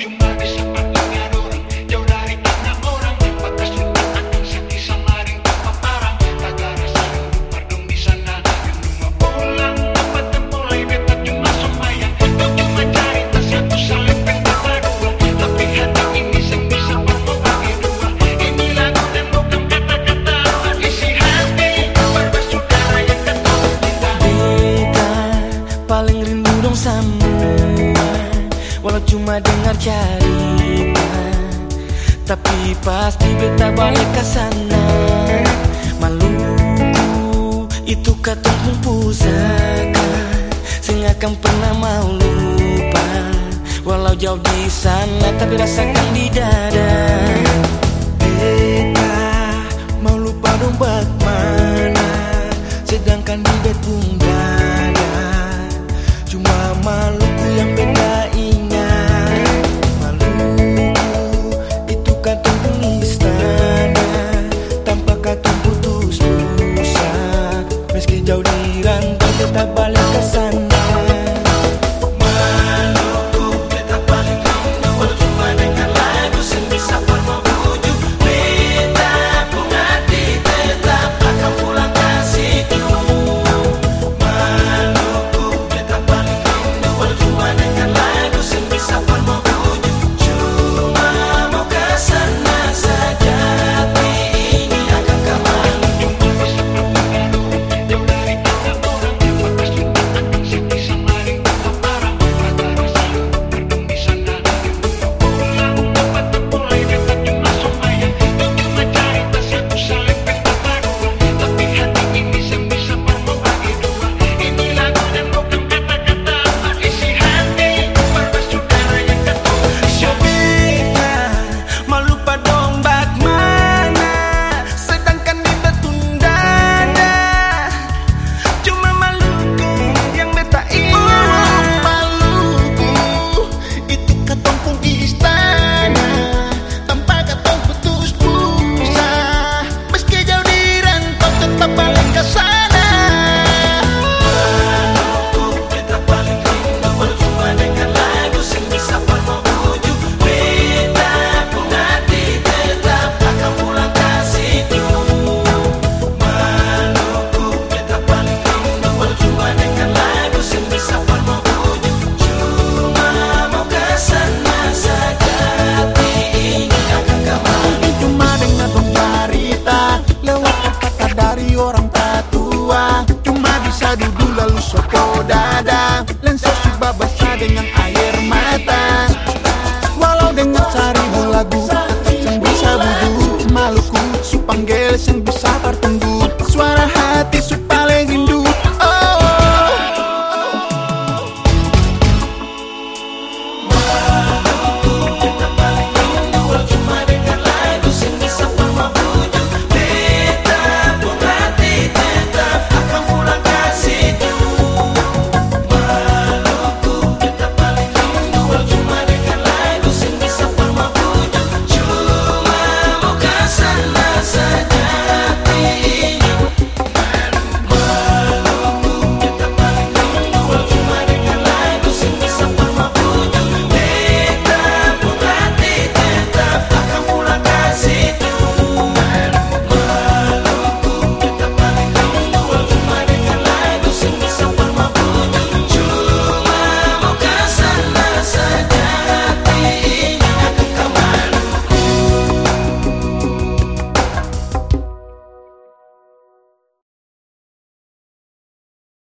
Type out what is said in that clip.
Walau cerita Tapi pasti beta balik ke sana. Maluku itu kata pusaka Saya akan pernah mau lupa. Walau jauh di sana tapi rasakan di dada leseng bisa tertentu